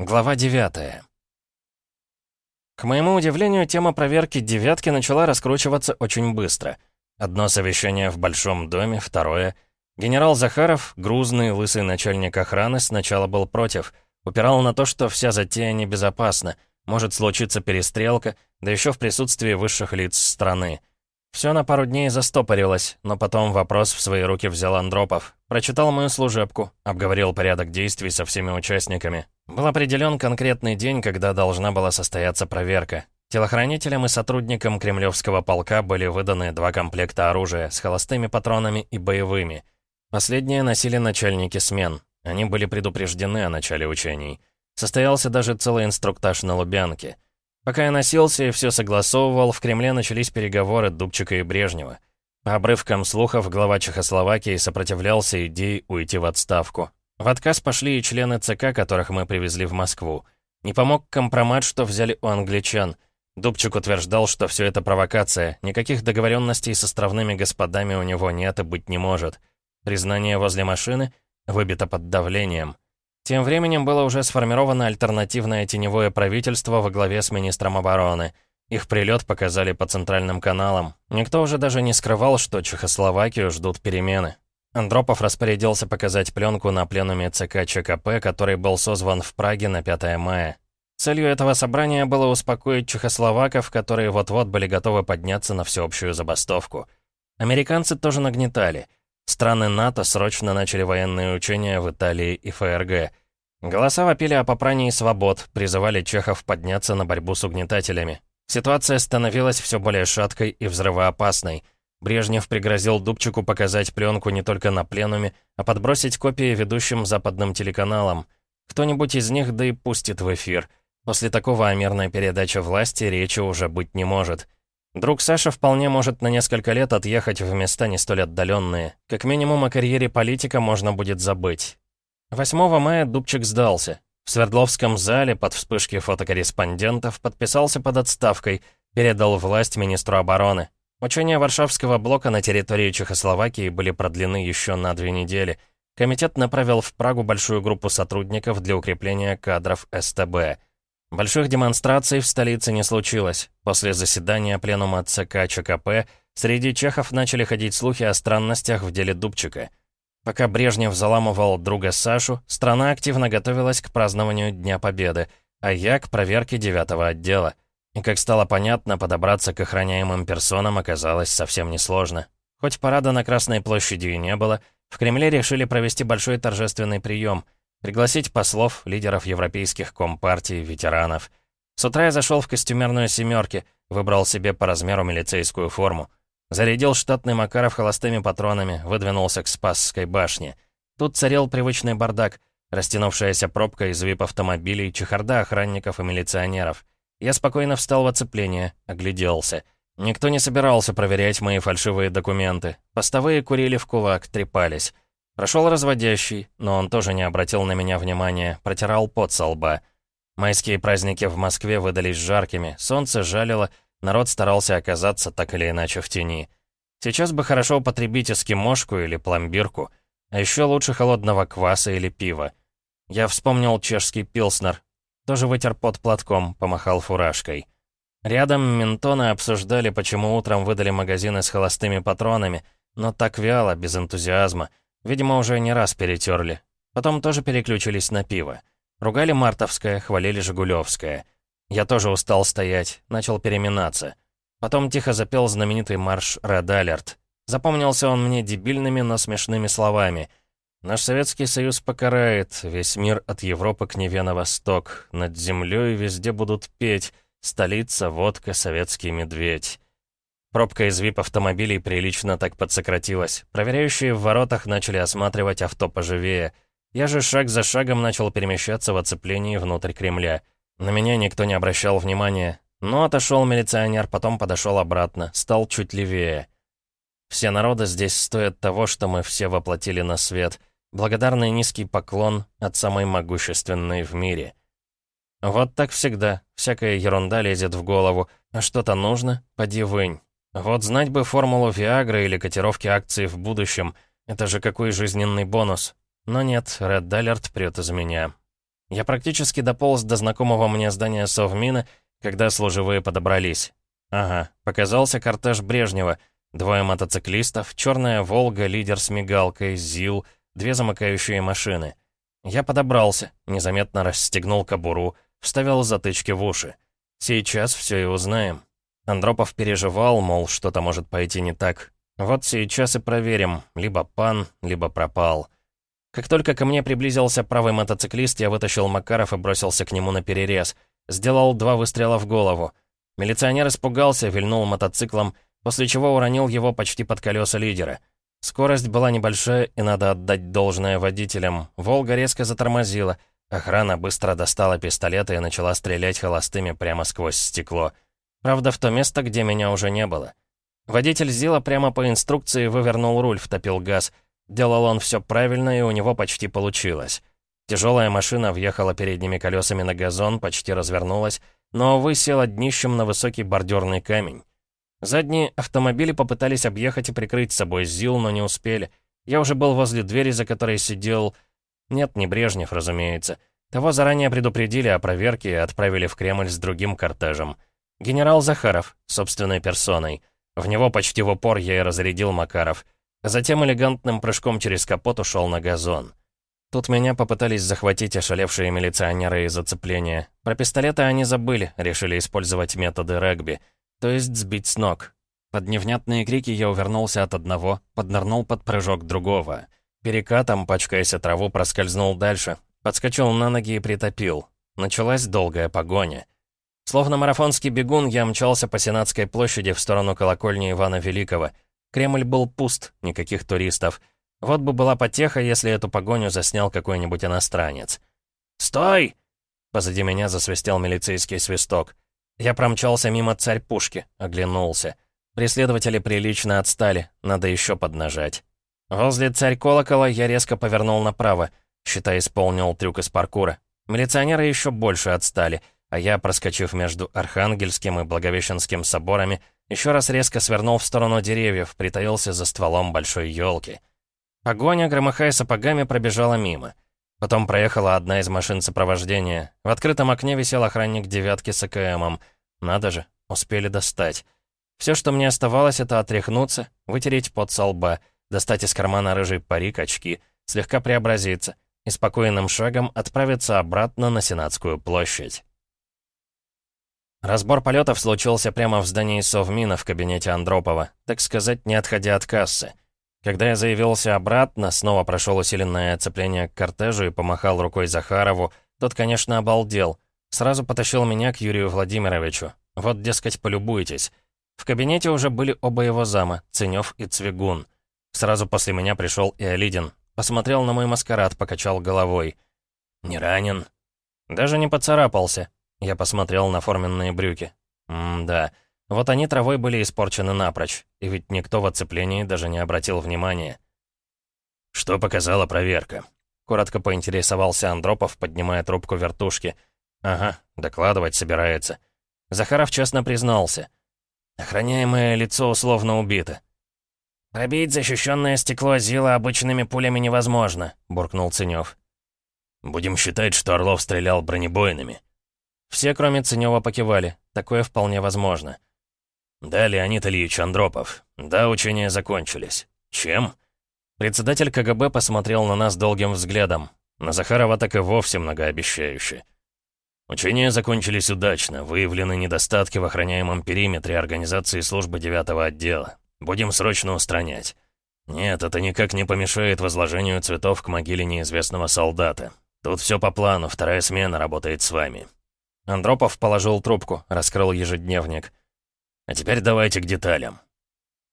Глава 9 К моему удивлению, тема проверки «девятки» начала раскручиваться очень быстро. Одно совещание в Большом доме, второе. Генерал Захаров, грузный, лысый начальник охраны, сначала был против. Упирал на то, что вся затея небезопасна. Может случиться перестрелка, да еще в присутствии высших лиц страны. Все на пару дней застопорилось, но потом вопрос в свои руки взял Андропов. Прочитал мою служебку, обговорил порядок действий со всеми участниками. Был определен конкретный день, когда должна была состояться проверка. Телохранителям и сотрудникам Кремлевского полка были выданы два комплекта оружия с холостыми патронами и боевыми. Последние носили начальники смен. Они были предупреждены о начале учений. Состоялся даже целый инструктаж на Лубянке — Пока я носился и все согласовывал, в Кремле начались переговоры Дубчика и Брежнева. По обрывкам слухов, глава Чехословакии сопротивлялся идее уйти в отставку. В отказ пошли и члены ЦК, которых мы привезли в Москву. Не помог компромат, что взяли у англичан. Дубчик утверждал, что все это провокация, никаких договоренностей с островными господами у него нет и быть не может. Признание возле машины выбито под давлением. Тем временем было уже сформировано альтернативное теневое правительство во главе с министром обороны. Их прилет показали по центральным каналам. Никто уже даже не скрывал, что Чехословакию ждут перемены. Андропов распорядился показать пленку на пленуме ЦК ЧКП, который был созван в Праге на 5 мая. Целью этого собрания было успокоить чехословаков, которые вот-вот были готовы подняться на всеобщую забастовку. Американцы тоже нагнетали — Страны НАТО срочно начали военные учения в Италии и ФРГ. Голоса вопили о попрании свобод, призывали чехов подняться на борьбу с угнетателями. Ситуация становилась все более шаткой и взрывоопасной. Брежнев пригрозил Дубчику показать пленку не только на пленуме, а подбросить копии ведущим западным телеканалам. Кто-нибудь из них да и пустит в эфир. После такого о мирной передаче власти речи уже быть не может. Друг Саша вполне может на несколько лет отъехать в места не столь отдаленные. Как минимум о карьере политика можно будет забыть. 8 мая Дубчик сдался. В Свердловском зале под вспышки фотокорреспондентов подписался под отставкой, передал власть министру обороны. Учения Варшавского блока на территории Чехословакии были продлены еще на две недели. Комитет направил в Прагу большую группу сотрудников для укрепления кадров СТБ. Больших демонстраций в столице не случилось. После заседания пленума ЦК ЧКП среди чехов начали ходить слухи о странностях в деле Дубчика. Пока Брежнев заламывал друга Сашу, страна активно готовилась к празднованию Дня Победы, а я к проверке девятого отдела. И, как стало понятно, подобраться к охраняемым персонам оказалось совсем несложно. Хоть парада на Красной площади и не было, в Кремле решили провести большой торжественный прием — Пригласить послов, лидеров европейских компартий, ветеранов. С утра я зашел в костюмерную семерке, выбрал себе по размеру милицейскую форму. Зарядил штатный Макаров холостыми патронами, выдвинулся к Спасской башне. Тут царил привычный бардак, растянувшаяся пробка из вип-автомобилей, чехарда охранников и милиционеров. Я спокойно встал в оцепление, огляделся. Никто не собирался проверять мои фальшивые документы. Постовые курили в кулак, трепались. Прошел разводящий, но он тоже не обратил на меня внимания, протирал пот со лба. Майские праздники в Москве выдались жаркими, солнце жалило, народ старался оказаться так или иначе в тени. Сейчас бы хорошо употребить эскимошку или пломбирку, а еще лучше холодного кваса или пива. Я вспомнил чешский пилснер, тоже вытер пот платком, помахал фуражкой. Рядом ментоны обсуждали, почему утром выдали магазины с холостыми патронами, но так вяло, без энтузиазма — Видимо, уже не раз перетерли. Потом тоже переключились на пиво. Ругали Мартовское, хвалили Жигулевское. Я тоже устал стоять, начал переминаться. Потом тихо запел знаменитый марш «Ред Алерт». Запомнился он мне дебильными, но смешными словами. «Наш Советский Союз покарает, весь мир от Европы к Неве на восток. Над землей везде будут петь, столица, водка, советский медведь». Пробка из вип-автомобилей прилично так подсократилась. Проверяющие в воротах начали осматривать авто поживее. Я же шаг за шагом начал перемещаться в оцеплении внутрь Кремля. На меня никто не обращал внимания. Но отошел милиционер, потом подошел обратно, стал чуть левее. Все народы здесь стоят того, что мы все воплотили на свет. Благодарный низкий поклон от самой могущественной в мире. Вот так всегда. Всякая ерунда лезет в голову. А что-то нужно? Поди вынь. Вот знать бы формулу Виагры или котировки акций в будущем. Это же какой жизненный бонус. Но нет, Ред Даллерт прет из меня. Я практически дополз до знакомого мне здания Совмина, когда служивые подобрались. Ага, показался кортеж Брежнева. Двое мотоциклистов, черная «Волга», лидер с мигалкой, ЗИЛ, две замыкающие машины. Я подобрался, незаметно расстегнул кобуру, вставил затычки в уши. Сейчас все и узнаем. Андропов переживал, мол, что-то может пойти не так. Вот сейчас и проверим, либо пан, либо пропал. Как только ко мне приблизился правый мотоциклист, я вытащил Макаров и бросился к нему на перерез. Сделал два выстрела в голову. Милиционер испугался, вильнул мотоциклом, после чего уронил его почти под колеса лидера. Скорость была небольшая, и надо отдать должное водителям. «Волга» резко затормозила. Охрана быстро достала пистолеты и начала стрелять холостыми прямо сквозь стекло. Правда, в то место, где меня уже не было. Водитель Зила прямо по инструкции вывернул руль, втопил газ. Делал он все правильно, и у него почти получилось. Тяжелая машина въехала передними колесами на газон, почти развернулась, но высела днищем на высокий бордюрный камень. Задние автомобили попытались объехать и прикрыть собой ЗИЛ, но не успели. Я уже был возле двери, за которой сидел... Нет, не Брежнев, разумеется. Того заранее предупредили о проверке и отправили в Кремль с другим кортежем. Генерал Захаров, собственной персоной. В него почти в упор я и разрядил Макаров. Затем элегантным прыжком через капот ушел на газон. Тут меня попытались захватить ошалевшие милиционеры из зацепления. Про пистолеты они забыли, решили использовать методы регби — то есть сбить с ног. Под невнятные крики я увернулся от одного, поднырнул под прыжок другого. Перекатом, пачкаясь о траву, проскользнул дальше, подскочил на ноги и притопил. Началась долгая погоня. Словно марафонский бегун, я мчался по Сенатской площади в сторону колокольни Ивана Великого. Кремль был пуст, никаких туристов. Вот бы была потеха, если эту погоню заснял какой-нибудь иностранец. «Стой!» Позади меня засвистел милицейский свисток. Я промчался мимо царь-пушки, оглянулся. Преследователи прилично отстали, надо еще поднажать. Возле царь-колокола я резко повернул направо, считай, исполнил трюк из паркура. Милиционеры еще больше отстали, а я, проскочив между Архангельским и Благовещенским соборами, еще раз резко свернул в сторону деревьев, притаился за стволом большой елки. Погоня, громыхая сапогами, пробежала мимо. Потом проехала одна из машин сопровождения. В открытом окне висел охранник девятки с АКМом. Надо же, успели достать. Все, что мне оставалось, это отряхнуться, вытереть пот со лба, достать из кармана рыжий парик, очки, слегка преобразиться и спокойным шагом отправиться обратно на Сенатскую площадь. Разбор полетов случился прямо в здании Совмина в кабинете Андропова, так сказать, не отходя от кассы. Когда я заявился обратно, снова прошел усиленное оцепление к кортежу и помахал рукой Захарову, тот, конечно, обалдел. Сразу потащил меня к Юрию Владимировичу. Вот, дескать, полюбуйтесь. В кабинете уже были оба его зама, Ценёв и Цвигун. Сразу после меня пришел и Алидин. Посмотрел на мой маскарад, покачал головой. «Не ранен?» «Даже не поцарапался». Я посмотрел на форменные брюки. «М-да». Вот они травой были испорчены напрочь, и ведь никто в оцеплении даже не обратил внимания. «Что показала проверка?» Коротко поинтересовался Андропов, поднимая трубку вертушки. «Ага, докладывать собирается». Захаров честно признался. «Охраняемое лицо условно убито». «Пробить защищенное стекло Зила обычными пулями невозможно», — буркнул Ценёв. «Будем считать, что Орлов стрелял бронебойными». Все, кроме Ценёва, покивали. Такое вполне возможно. «Да, Леонид Ильич Андропов. Да, учения закончились. Чем?» Председатель КГБ посмотрел на нас долгим взглядом. На Захарова так и вовсе многообещающе. Учения закончились удачно, выявлены недостатки в охраняемом периметре организации службы девятого отдела. Будем срочно устранять. Нет, это никак не помешает возложению цветов к могиле неизвестного солдата. Тут все по плану, вторая смена работает с вами. Андропов положил трубку, раскрыл ежедневник. А теперь давайте к деталям.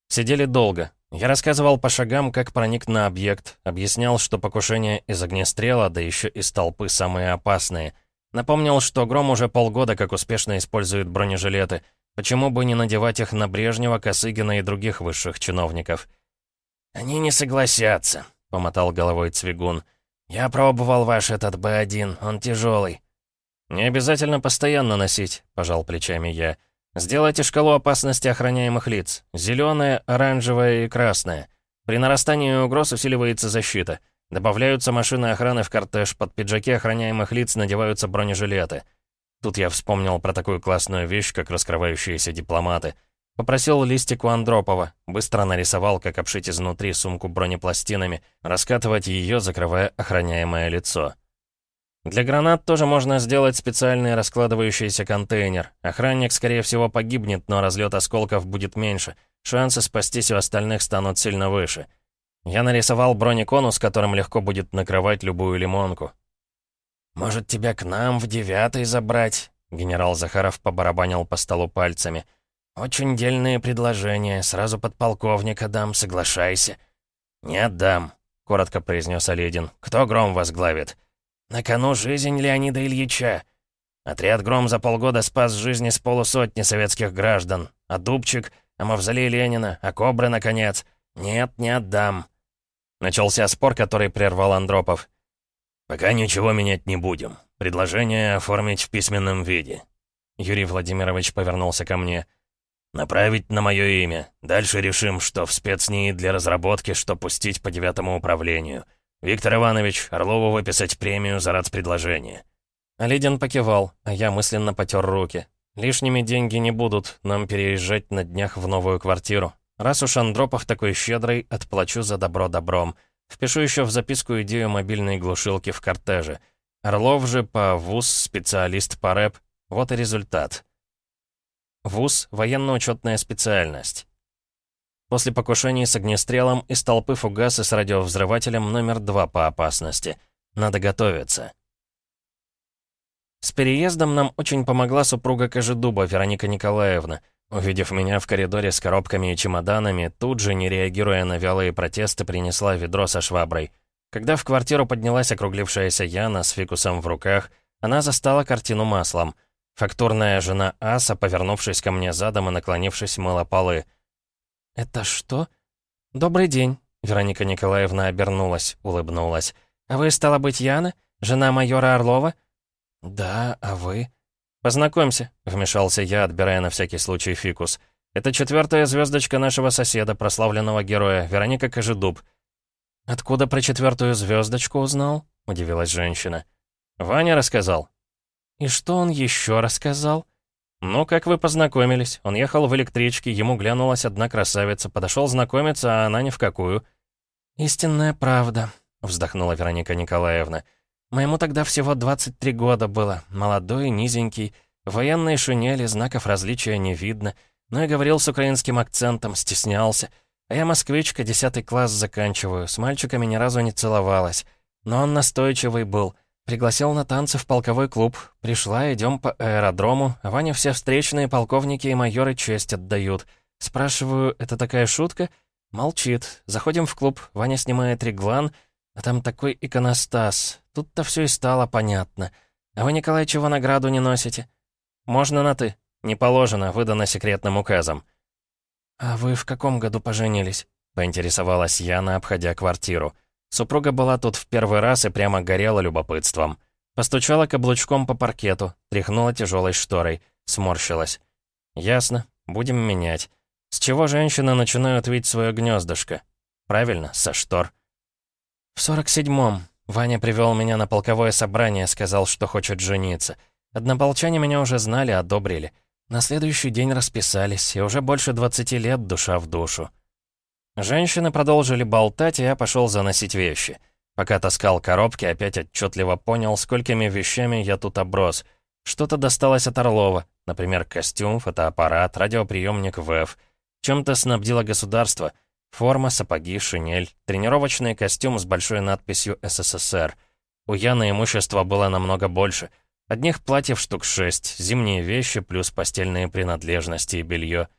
Сидели долго. Я рассказывал по шагам, как проник на объект, объяснял, что покушение из огнестрела, да еще из толпы самые опасные. Напомнил, что Гром уже полгода как успешно использует бронежилеты. Почему бы не надевать их на Брежнева, Косыгина и других высших чиновников? «Они не согласятся», — помотал головой Цвигун. «Я пробовал ваш этот Б-1, он тяжелый». «Не обязательно постоянно носить», — пожал плечами я. Сделайте шкалу опасности охраняемых лиц. Зеленая, оранжевая и красная. При нарастании угроз усиливается защита. Добавляются машины охраны в кортеж, под пиджаки охраняемых лиц надеваются бронежилеты. Тут я вспомнил про такую классную вещь, как раскрывающиеся дипломаты. Попросил листик у Андропова, быстро нарисовал, как обшить изнутри сумку бронепластинами, раскатывать ее, закрывая охраняемое лицо. Для гранат тоже можно сделать специальный раскладывающийся контейнер. Охранник, скорее всего, погибнет, но разлет осколков будет меньше. Шансы спастись у остальных станут сильно выше. Я нарисовал бронеконус, которым легко будет накрывать любую лимонку. «Может, тебя к нам в девятый забрать?» Генерал Захаров побарабанил по столу пальцами. «Очень дельные предложения. Сразу подполковника дам, соглашайся». «Не отдам», — коротко произнес Оледин. «Кто гром возглавит?» «На кону жизнь Леонида Ильича». Отряд «Гром» за полгода спас жизни с полусотни советских граждан. А Дубчик, а Мавзолей Ленина, а Кобры, наконец. Нет, не отдам. Начался спор, который прервал Андропов. «Пока ничего менять не будем. Предложение оформить в письменном виде». Юрий Владимирович повернулся ко мне. «Направить на мое имя. Дальше решим, что в спецнии для разработки, что пустить по девятому управлению. Виктор Иванович, Орлову выписать премию за предложение». Оледин покивал, а я мысленно потер руки. Лишними деньги не будут, нам переезжать на днях в новую квартиру. Раз уж Андропов такой щедрый, отплачу за добро добром. Впишу еще в записку идею мобильной глушилки в кортеже. Орлов же по ВУЗ специалист по рэп. Вот и результат. ВУЗ — военно-учетная специальность. После покушений с огнестрелом из толпы фугасы с радиовзрывателем номер два по опасности. Надо готовиться. С переездом нам очень помогла супруга Кожедуба, Вероника Николаевна. Увидев меня в коридоре с коробками и чемоданами, тут же, не реагируя на вялые протесты, принесла ведро со шваброй. Когда в квартиру поднялась округлившаяся Яна с фикусом в руках, она застала картину маслом. Фактурная жена Аса, повернувшись ко мне задом и наклонившись, мыла полы. «Это что?» «Добрый день», — Вероника Николаевна обернулась, улыбнулась. «А вы, стала быть, Яна? Жена майора Орлова?» «Да, а вы?» «Познакомься», — вмешался я, отбирая на всякий случай фикус. «Это четвертая звездочка нашего соседа, прославленного героя, Вероника Кожедуб». «Откуда про четвертую звездочку узнал?» — удивилась женщина. «Ваня рассказал». «И что он еще рассказал?» «Ну, как вы познакомились. Он ехал в электричке, ему глянулась одна красавица, подошел знакомиться, а она ни в какую». «Истинная правда», — вздохнула Вероника Николаевна. «Моему тогда всего 23 года было, молодой, низенький, в военной шинели, знаков различия не видно, но и говорил с украинским акцентом, стеснялся. А я москвичка, 10 класс заканчиваю, с мальчиками ни разу не целовалась. Но он настойчивый был». Пригласил на танцы в полковой клуб. Пришла, идем по аэродрому. Ваня все встречные полковники и майоры честь отдают. Спрашиваю, это такая шутка? Молчит. Заходим в клуб. Ваня снимает реглан, а там такой иконостас. Тут-то все и стало понятно. А вы, Николай, чего награду не носите? Можно на «ты». Не положено, выдано секретным указом. «А вы в каком году поженились?» — поинтересовалась Яна, обходя квартиру. Супруга была тут в первый раз и прямо горела любопытством. Постучала каблучком по паркету, тряхнула тяжелой шторой, сморщилась. «Ясно, будем менять. С чего женщины начинают видеть свое гнездышко? Правильно, со штор». «В сорок седьмом. Ваня привел меня на полковое собрание, сказал, что хочет жениться. Однополчане меня уже знали, одобрили. На следующий день расписались, и уже больше двадцати лет душа в душу». Женщины продолжили болтать, и я пошел заносить вещи. Пока таскал коробки, опять отчетливо понял, сколькими вещами я тут оброс. Что-то досталось от Орлова, например, костюм, фотоаппарат, радиоприемник ВЭФ. Чем-то снабдило государство. Форма, сапоги, шинель, тренировочный костюм с большой надписью «СССР». У Яны имущества было намного больше. Одних платьев штук шесть, зимние вещи плюс постельные принадлежности и белье —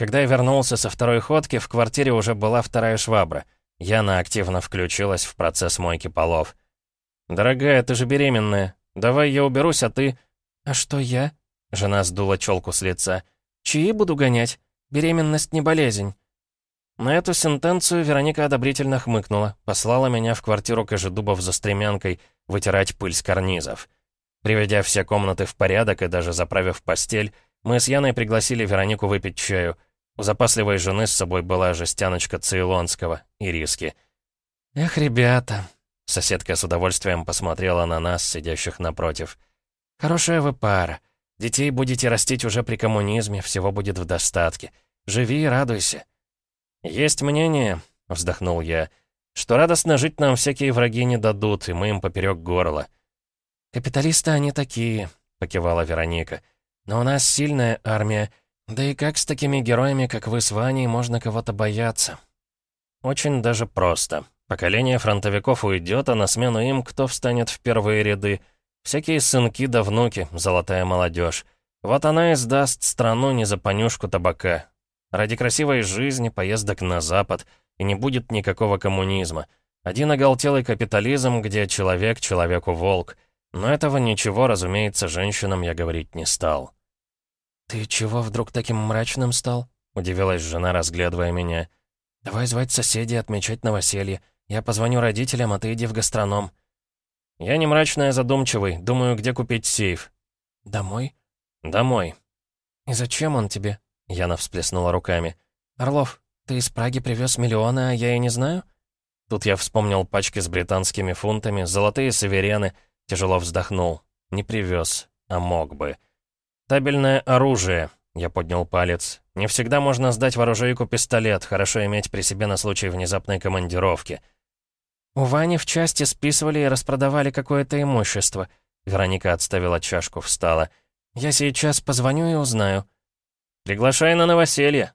когда я вернулся со второй ходки, в квартире уже была вторая швабра. Яна активно включилась в процесс мойки полов. «Дорогая, ты же беременная. Давай я уберусь, а ты...» «А что я?» Жена сдула челку с лица. «Чьи буду гонять? Беременность не болезнь». На эту сентенцию Вероника одобрительно хмыкнула, послала меня в квартиру Кожедубов за стремянкой вытирать пыль с карнизов. Приведя все комнаты в порядок и даже заправив постель, мы с Яной пригласили Веронику выпить чаю. У запасливой жены с собой была жестяночка цейлонского риски. «Эх, ребята!» Соседка с удовольствием посмотрела на нас, сидящих напротив. «Хорошая вы пара. Детей будете растить уже при коммунизме, всего будет в достатке. Живи и радуйся». «Есть мнение», — вздохнул я, «что радостно жить нам всякие враги не дадут, и мы им поперек горла». «Капиталисты они такие», — покивала Вероника. «Но у нас сильная армия, да и как с такими героями, как вы с Ваней, можно кого-то бояться?» «Очень даже просто. Поколение фронтовиков уйдет, а на смену им кто встанет в первые ряды? Всякие сынки да внуки, золотая молодежь. Вот она и сдаст страну не за понюшку табака. Ради красивой жизни, поездок на Запад, и не будет никакого коммунизма. Один оголтелый капитализм, где человек человеку волк. Но этого ничего, разумеется, женщинам я говорить не стал. «Ты чего вдруг таким мрачным стал?» — удивилась жена, разглядывая меня. «Давай звать соседей, отмечать новоселье. Я позвоню родителям, а ты иди в гастроном». «Я не мрачный, а задумчивый. Думаю, где купить сейф». «Домой?» «Домой». «И зачем он тебе?» Яна всплеснула руками. «Орлов, ты из Праги привез миллионы, а я и не знаю?» Тут я вспомнил пачки с британскими фунтами, золотые саверены, тяжело вздохнул. Не привез, а мог бы. «Табельное оружие», — я поднял палец. «Не всегда можно сдать в оружейку пистолет, хорошо иметь при себе на случай внезапной командировки». «У Вани в части списывали и распродавали какое-то имущество». Вероника отставила чашку, встала. «Я сейчас позвоню и узнаю». «Приглашай на новоселье»,